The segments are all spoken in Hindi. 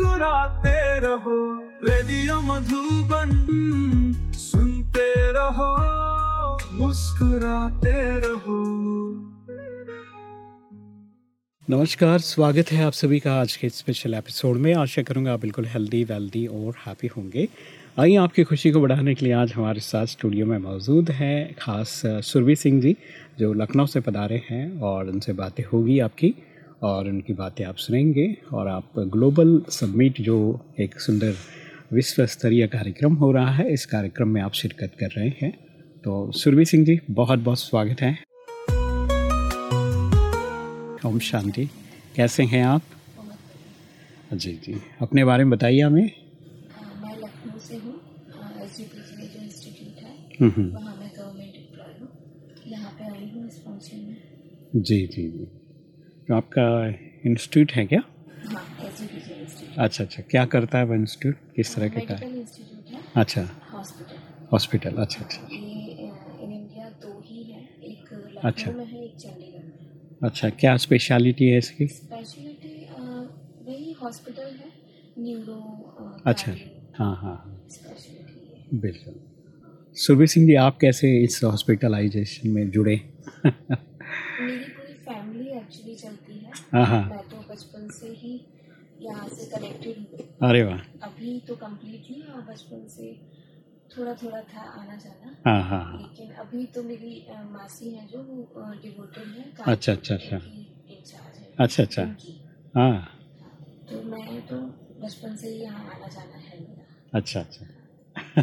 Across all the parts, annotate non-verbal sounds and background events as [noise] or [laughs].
मुस्कुराते रहो। रेडियो मधुबन, सुनते रहो। मुस्कुराते रहो। नमस्कार, स्वागत है आप सभी का आज के स्पेशल एपिसोड में। आशा करूँगा आप बिल्कुल हेल्दी वेल्दी और हैप्पी होंगे। आइए आपकी खुशी को बढ़ाने के लिए आज हमारे साथ स्टूडियो में मौजूद हैं खास, सुरभि सिंह जी, जो लखनऊ से पधारे हैं और उनसे बातें होगी आपकी। और उनकी बातें आप सुनेंगे और आप ग्लोबल सबमिट जो एक सुंदर विश्व स्तरीय कार्यक्रम हो रहा है इस कार्यक्रम में आप शिरकत कर रहे हैं। तो सुरभि सिंह जी बहुत बहुत स्वागत है। ओम शांति। कैसे हैं आप? जी जी। अपने बारे में बताइए हमें। मैं लखनऊ से हूँ। जो इंस्टीट्यूट है हम्म, हम्म। वहाँ मैं गवर्नमेंट एम्प्लॉय हूँ। यहाँ पे आई हूँ इस में। जी जी जी। आपका इंस्टीट्यूट है क्या? हाँ अच्छा अच्छा। क्या करता है वो इंस्टीट्यूट? किस तरह के का अच्छा। हॉस्पिटल। हॉस्पिटल अच्छा अच्छा। ये इन इंडिया दो ही है। एक अच्छा। है अच्छा क्या स्पेशलिटी है इसकी? स्पेशलिटी वही हॉस्पिटल है। न्यूरो अच्छा। हाँ हाँ हाँ। बिल्कुल। सुरभि सिंह जी आप कैसे इस हॉस्पिटलाइजेशन में जुड़े [laughs] मेरी पूरी फैमिली एक्चुअली चलती है हाँ हाँ मैं तो बचपन से ही यहाँ से कनेक्टेड हूँ अरे वाह। अभी तो कम्प्लीटली और बचपन से। थोड़ा थोड़ा था आना जाना। हाँ हाँ हाँ। लेकिन अभी तो मेरी मासी हैं जो वो डिवोटेड है अच्छा, अच्छा, अच्छा। अच्छा अच्छा। हाँ। तो मैं तो बचपन से ही यहाँ आना जाना है मेरा। अच्छा अच्छा। [laughs]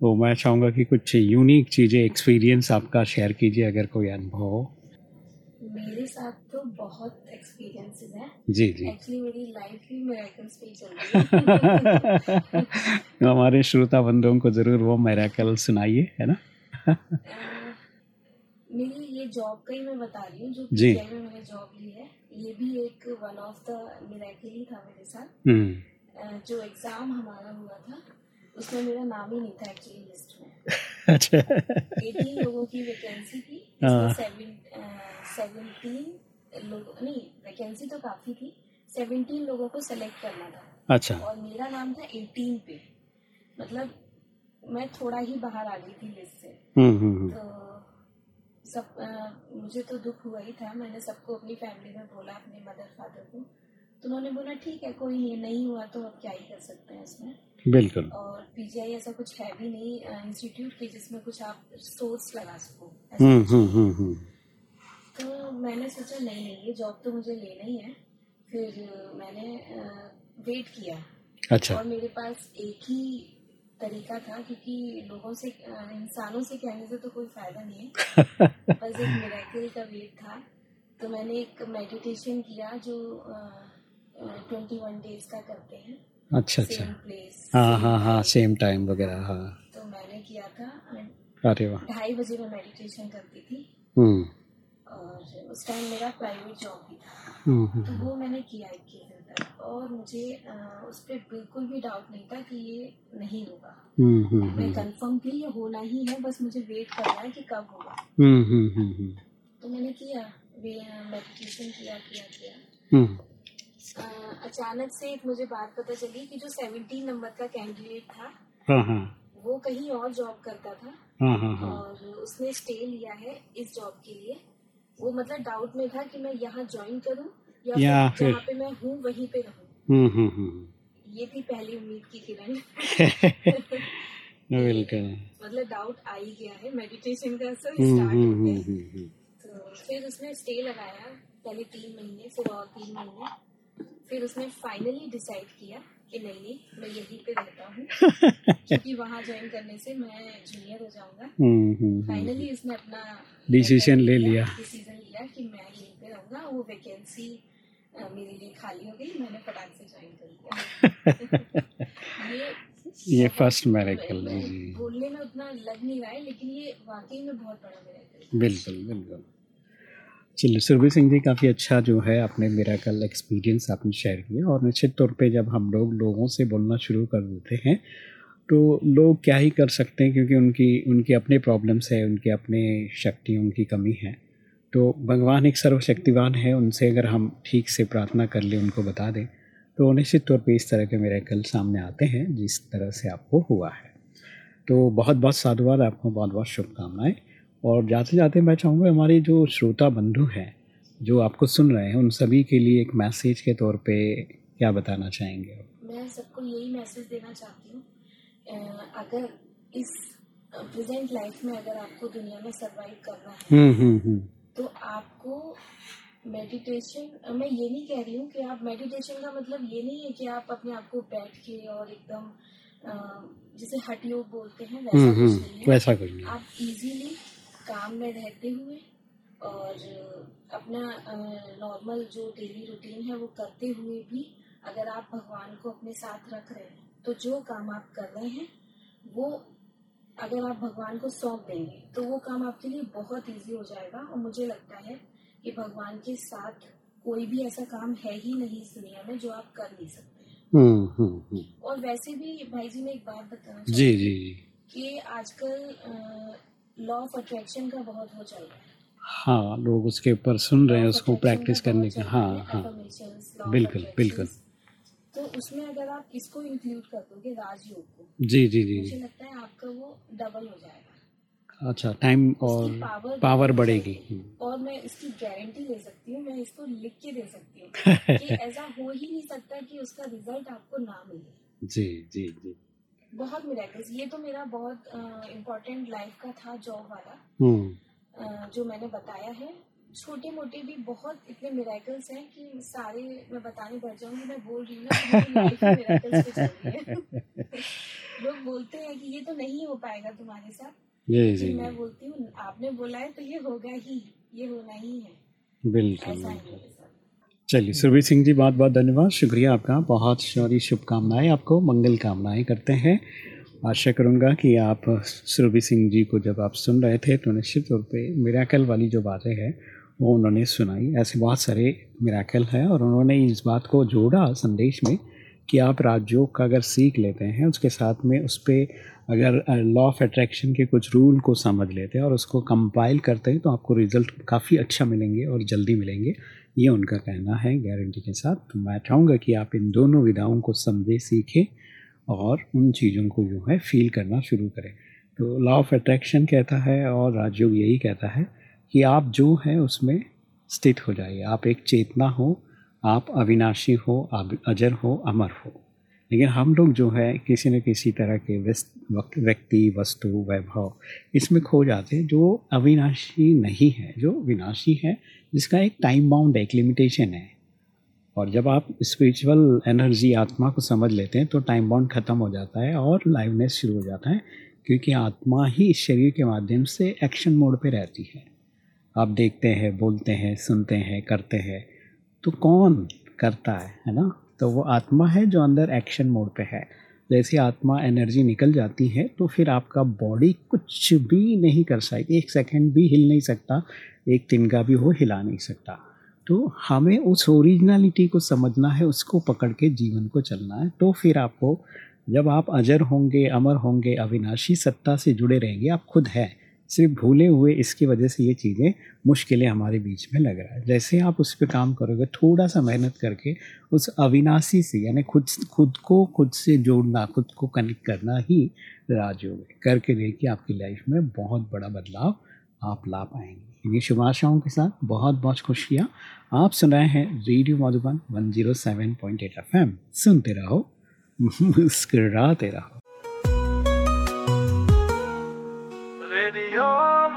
तो मैं चाहूँगा कि कुछ यूनिक चीज़ें एक्सपीरियंस आपका शेयर कीजिए अगर कोई अनुभव हो। मेरे साथ बहुत एक्सपीरियंसेस हैं। जी जी। एक्चुअली मेरी लाइफ ही मेरेकल्स पे चल रही है। [laughs] हमारे श्रोता बंधुओं को ज़रूर वो मेराकल सुनाइए है ना? [laughs] मेरी ये जॉब का ही मैं बता रही हूँ जो जी। में मैंने जॉब ली है ये भी एक वन ऑफ़ द मिराकल ही था मेरे साथ। हम्म, जो एग्ज़ाम हमारा हुआ था उसमें मेरा नाम ही नहीं था एक्चुअली लिस्ट में। [laughs] अच्छा। 18 लोगों की वैकेंसी थी हाँ। सेवेंटीन लोग नहीं वैकेंसी तो काफ़ी थी। 17 लोगों को सेलेक्ट करना था। अच्छा। और मेरा नाम था 18 पे। मतलब मैं थोड़ा ही बाहर आ गई थी लिस्ट से। हम्म हम्म हम्म, तो सब अ, मुझे तो दुख हुआ ही था। मैंने सबको अपनी फैमिली में बोला अपने मदर फादर को। तो उन्होंने बोला ठीक है कोई नहीं नहीं हुआ तो अब क्या ही कर सकते हैं इसमें? बिल्कुल। और पीजीआई ऐसा कुछ है भी नहीं इंस्टीट्यूट के जिसमें कुछ आप सोर्स लगा सको तो मैंने सोचा नहीं नहीं ये जॉब तो मुझे लेना ही है। फिर मैंने वेट किया। अच्छा। और मेरे पास एक ही तरीका था क्योंकि लोगों से इंसानों से कहने से तो कोई फ़ायदा नहीं है। [laughs] बस एक मिराकल का वेट था। तो मैंने एक मेडिटेशन किया जो ट्वेंटी वन डेज़ का करते हैं। अच्छा अच्छा। हाँ हाँ हाँ सेम टाइम वगैरह हाँ। तो मैंने किया था। अरे वाह। ढाई बजे मैं मेडिटेशन करती थी। हम्म। और उस टाइम मेरा प्राइवेट जॉब भी था। हम्म तो हम्म, वो मैंने किया इक्कीस दिन तक और मुझे उस पर बिल्कुल भी डाउट नहीं था कि ये नहीं होगा। हम्म हम्म मैं हम्म। कंफर्म थी ये होना ही है बस मुझे वेट करना है कि कब होगा। हम्म हम्म हम्म हम्म, तो मैंने किया वे मेडिटेशन किया किया किया। हम्म, अचानक से एक मुझे बात पता चली कि जो 17 नंबर का कैंडिडेट था हाँ हाँ। वो कहीं और जॉब करता था हाँ और उसने स्टे लिया है इस जॉब के लिए। वो मतलब डाउट में था कि मैं यहाँ ज्वाइन करूँ या, या फिर जहाँ पे मैं हूँ वहीं पे रहूँ। हम्म हम्म हम्म। ये थी पहली उम्मीद की किरण। [laughs] [laughs] बिल्कुल। मतलब डाउट आ ही गया है मेडिटेशन का असर हम्म स्टार्ट तो फिर उसने स्टे लगाया पहले तीन महीने फिर और तीन महीने। फिर उसने फाइनली डिसाइड किया कि नहीं नहीं मैं यहीं पे रहता हूँ। [laughs] क्योंकि वहाँ ज्वाइन करने से मैं जूनियर हो जाऊँगा। फाइनली उसने अपना डिसीज़न ले लिया। डिसीज़न लिया कि मैं यहीं पे रहूँगा वो वैकेंसी मेरे लिए खाली हो गई मैंने फटाक से ज्वाइन कर दिया [laughs] ये ये फ़र्स्ट मेरेकल जी जी। बोलने में उतना लग नहीं रहा है लेकिन ये वाकई में बहुत बड़ा मेरेकल बिल्कुल बिल्कुल। चलिए सुरभि सिंह जी काफ़ी अच्छा जो है अपने मेराकल एक्सपीरियंस आपने शेयर किया और निश्चित तौर पे जब हम लोग लोगों से बोलना शुरू कर देते हैं तो लोग क्या ही कर सकते हैं क्योंकि उनकी उनके अपने प्रॉब्लम्स है उनके अपने शक्तियों की कमी है। तो भगवान एक सर्वशक्तिवान है उनसे अगर हम ठीक से प्रार्थना कर लें उनको बता दें तो निश्चित तौर पे इस तरह के मेरे कल सामने आते हैं जिस तरह से आपको हुआ है। तो बहुत बहुत साधुवाद आपको बहुत बहुत शुभकामनाएँ। और जाते जाते मैं चाहूँगा हमारे जो श्रोता बंधु हैं जो आपको सुन रहे हैं उन सभी के लिए एक मैसेज के तौर पे क्या बताना चाहेंगे मैं सबको यही मैसेज देना चाहती हूँ अगर इस प्रेजेंट लाइफ में अगर आपको दुनिया में सरवाइव करना है हम्म हम्म हम्म। तो आपको मेडिटेशन मैं ये नहीं कह रही हूँ कि आप मेडिटेशन का मतलब ये नहीं है कि आप अपने आप को बैठ के और एकदम जिसे हट योग बोलते हैं वैसा हम्म कुछ हम्म नहीं वैसा कुछ नहीं आप इजीली काम में रहते हुए और अपना नॉर्मल जो डेली रूटीन है वो करते हुए भी अगर आप भगवान को अपने साथ रख रहे हैं तो जो काम आप कर रहे हैं वो अगर आप भगवान को सौंप देंगे तो वो काम आपके लिए बहुत इजी हो जाएगा और मुझे लगता है कि भगवान के साथ कोई भी ऐसा काम है ही नहीं इस दुनिया में जो आप कर नहीं सकते। हैं हम्म हम्म हम्म। और वैसे भी भाई जी मैं एक बात बताना जी जी जी। कि आजकल लॉ ऑफ़ अट्रैक्शन का बहुत वो चल रहा है। हाँ लोग उसके ऊपर सुन रहे हैं उसको प्रैक्टिस करने का हाँ हाँ बिल्कुल, बिल्कुल। तो उसमें अगर आप इसको इंक्लूड कर दोगे राजयोग को जी जी जी मुझे लगता है आपका वो डबल हो जाएगा। अच्छा टाइम और power पावर बढ़ेगी। और मैं इसकी गारंटी ले सकती हूँ मैं इसको लिख के दे सकती हूँ [laughs] कि ऐसा हो ही नहीं सकता कि उसका रिज़ल्ट आपको ना मिले। जी जी जी। बहुत मिराकल्स ये तो मेरा बहुत इम्पोर्टेंट लाइफ का था जॉब वाला। हम्म। जो मैंने बताया है। छोटे मोटे भी बहुत इतने मिराकल्स हैं कि सारे मैं बताने बैठ जाऊँगी मैं बोल रही हूँ लोग बोलते हैं कि ये तो नहीं हो पाएगा तुम्हारे साथ। जी जी मैं बोलती हूँ आपने बोला है तो ये होगा ही ये होना ही है। बिल्कुल चलिए सुरभि सिंह जी बहुत बहुत धन्यवाद। शुक्रिया आपका बहुत सारी शुभकामनाएँ आपको मंगल कामनाएँ करते हैं। आशा करूँगा कि आप सुरभि सिंह जी को जब आप सुन रहे थे तो निश्चित तौर पे मिराकल वाली जो बातें हैं वो उन्होंने सुनाई। ऐसे बहुत सारे मिराकल हैं और उन्होंने इस बात को जोड़ा संदेश में कि आप राजयोग का अगर सीख लेते हैं, उसके साथ में उस पर अगर लॉ ऑफ़ अट्रैक्शन के कुछ रूल को समझ लेते हैं और उसको कंपाइल करते हैं तो आपको रिज़ल्ट काफ़ी अच्छा मिलेंगे और जल्दी मिलेंगे। ये उनका कहना है गारंटी के साथ। तो मैं चाहूँगा कि आप इन दोनों विधाओं को समझें, सीखें और उन चीज़ों को जो है फील करना शुरू करें। तो लॉ ऑफ़ अट्रैक्शन कहता है और राजयोग यही कहता है कि आप जो हैं उसमें स्थित हो जाइए। आप एक चेतना हो, आप अविनाशी हो आप अजर हो, अमर हो। लेकिन हम लोग जो है, किसी न किसी तरह के व्यक्ति, वस्तु, वैभव, इसमें खो जाते हैं, जो अविनाशी नहीं है, जो विनाशी है, जिसका एक टाइम बाउंड एक लिमिटेशन है। और जब आप स्पिरिचुअल एनर्जी आत्मा को समझ लेते हैं तो टाइम बाउंड ख़त्म हो जाता है और लाइवनेस शुरू हो जाता है, क्योंकि आत्मा ही इस शरीर के माध्यम से एक्शन मोड पे रहती है। आप देखते हैं, बोलते हैं, सुनते हैं, करते हैं तो कौन करता है है ना? तो वो आत्मा है जो अंदर एक्शन मोड पे है। जैसे आत्मा एनर्जी निकल जाती है तो फिर आपका बॉडी कुछ भी नहीं कर सकती, एक सेकंड भी हिल नहीं सकता, एक तिनका भी हो हिला नहीं सकता। तो हमें उस ओरिजिनलिटी को समझना है, उसको पकड़ के जीवन को चलना है तो फिर आपको, जब आप अजर होंगे, अमर होंगे, अविनाशी सत्ता से जुड़े रहेंगे, आप खुद हैं। सिर्फ़ भूले हुए इसकी वजह से ये चीज़ें मुश्किलें हमारे बीच में लग रहा है। जैसे आप उस पर काम करोगे, थोड़ा सा मेहनत करके उस अविनाशी से, यानी खुद खुद को, खुद से जोड़ना, खुद को कनेक्ट करना ही राजयोग है करके देखिए आपकी लाइफ में बहुत बड़ा बदलाव आप ला पाएँगे। इन्हीं शुभ आशाओं के साथ बहुत बहुत खुशियाँ। आप सुन रहे हैं रेडियो मधुबन 107.8 एफएम सुनते रहो, [laughs] मुस्कुराते रहो।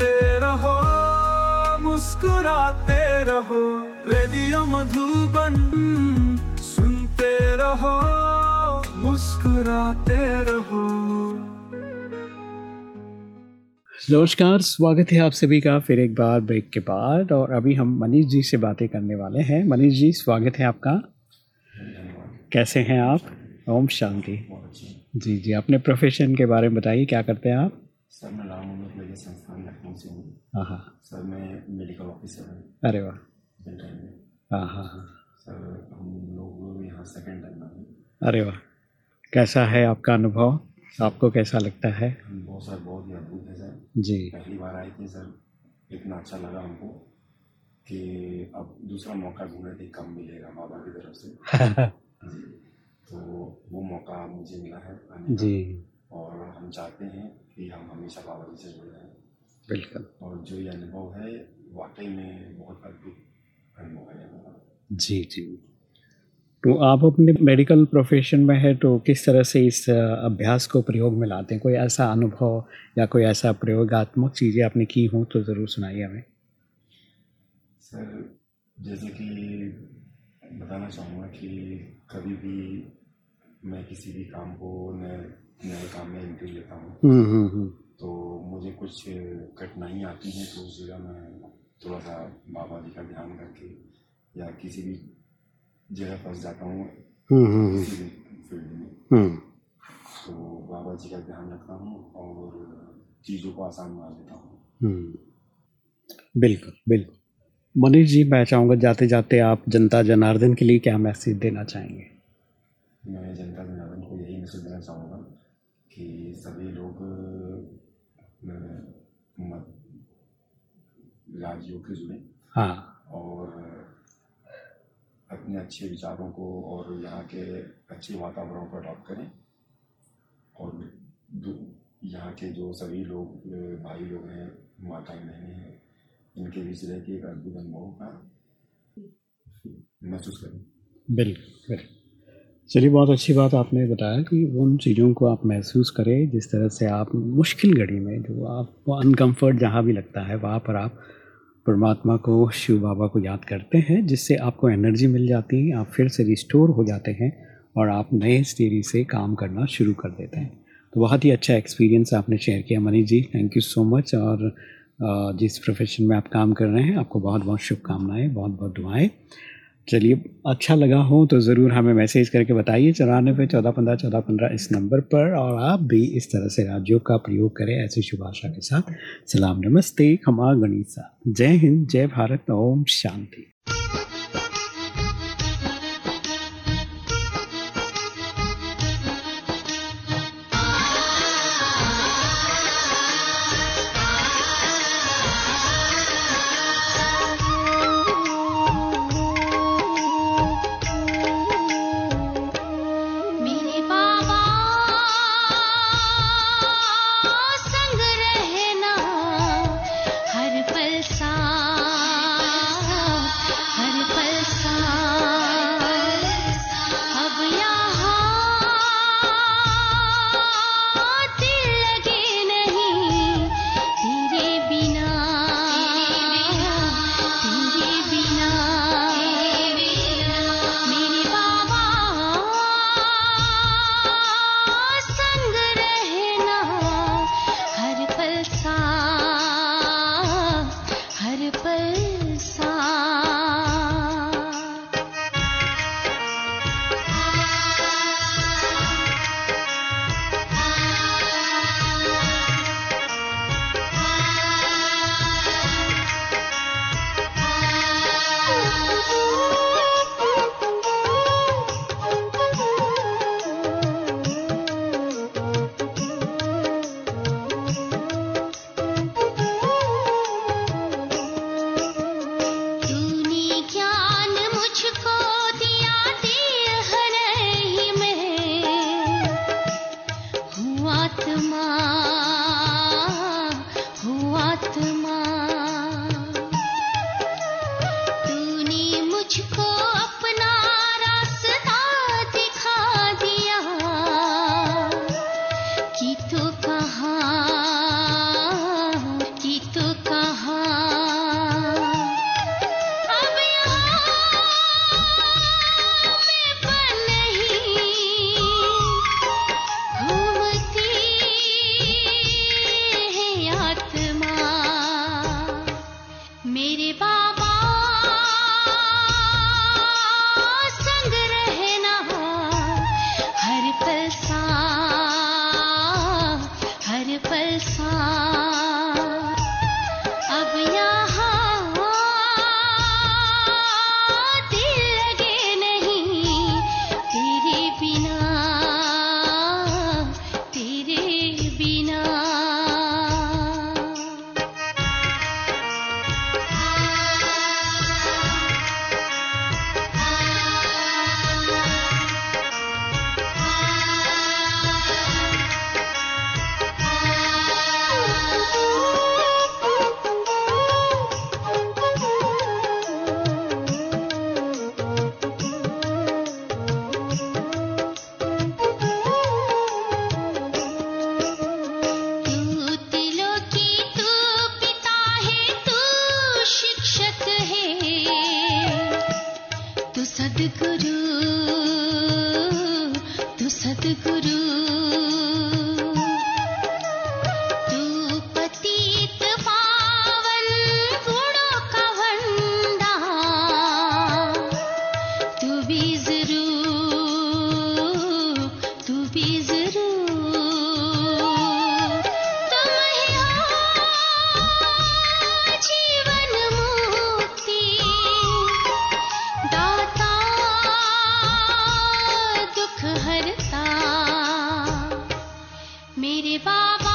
सुनते रहो मुस्कुराते रहो रेडियो मधुबन सुनते रहो मुस्कुराते रहो। नमस्कार स्वागत है आप सभी का फिर एक बार ब्रेक के बाद और अभी हम मनीष जी से बातें करने वाले हैं। मनीष जी स्वागत है आपका। कैसे हैं आप? ओम शांति। जी जी अपने प्रोफेशन के बारे में बताइए क्या करते हैं आप? सर मैं मेडिकल संस्थान लखनऊ से हूँ हाँ हाँ सर मैं मेडिकल ऑफिसर हूँ अरे वाह में हाँ हाँ हाँ सर हम लोग यहाँ सेकंड टाइम आए अरे वाह कैसा है आपका अनुभव आपको कैसा लगता है बहुत सर बहुत ही अद्भुत है सर जी पहली बार आए थे सर इतना अच्छा लगा हमको कि अब दूसरा मौका ढूंढ रहे थे कम मिलेगा बाबा की तरफ़ से तो वो मौका मुझे मिला है जी हम चाहते हैं कि हम हमेशा बाबा जी से जुड़े रहें। बिल्कुल। और जो ये अनुभव है वाकई में बहुत अद्भुत अनुभव है जी जी। तो आप अपने मेडिकल प्रोफेशन में है तो किस तरह से इस अभ्यास को प्रयोग में लाते हैं? कोई ऐसा अनुभव या कोई ऐसा प्रयोगात्मक चीज़ें आपने की हों तो ज़रूर सुनाइए हमें। सर जैसे कि बताना चाहूँगा कि कभी भी मैं किसी भी काम को नए नए काम में एंट्री लेता हूँ। हम्म हम्म हम्म। तो मुझे कुछ कठिनाई आती है तो उस जगह मैं थोड़ा सा बाबा जी का ध्यान करके या किसी भी जगह फंस जाता हूँ हम्म हम्म किसी भी फ़ील्ड में। हम्म। तो बाबा जी का ध्यान रखता हूँ और चीज़ों को आसान बना देता हूँ। हम्म। बिल्कुल बिल्कुल। मनीष जी मैं चाहूँगा जाते जाते आप जनता जनार्दन के लिए क्या मैसेज देना चाहेंगे? मैं जनता जनार्दन को यही मैसेज देना चाहूँगा कि सभी लोग मत राजयोग से जुड़ें। हाँ। और अपने अच्छे विचारों को और यहाँ के अच्छे वातावरण को अडॉप्ट करें। और यहाँ के जो सभी लोग भाई लोग हैं माताएँ बहनें हैं इनके बीच रह के एक अद्भुत अनुभव का महसूस करें। बिल्कुल बिल्कुल। चलिए, बहुत अच्छी बात आपने बताया कि उन चीज़ों को आप महसूस करें, जिस तरह से आप मुश्किल घड़ी में जो आपको अनकंफर्ट जहाँ भी लगता है, वहाँ पर आप परमात्मा को, शिव बाबा को याद करते हैं, जिससे आपको एनर्जी मिल जाती है, आप फिर से रिस्टोर हो जाते हैं और आप नए स्टेरी से काम करना शुरू कर देते हैं। तो बहुत ही अच्छा एक्सपीरियंस आपने शेयर किया, Manish ji. Thank you so much और जिस प्रोफेशन में आप काम कर रहे हैं, आपको बहुत बहुत शुभकामनाएँ बहुत बहुत दुआएँ। चलिए अच्छा लगा हो तो ज़रूर हमें मैसेज करके बताइए चौरानवे चौदह, पंद्रह चौदह, पंद्रह इस नंबर पर और आप भी इस तरह से राज्यों का प्रयोग करें ऐसी शुभ आशा के साथ। सलाम, नमस्ते, खमा गणिसा। जय हिंद, जय भारत, ओम शांति। 你的爸爸。的爸爸。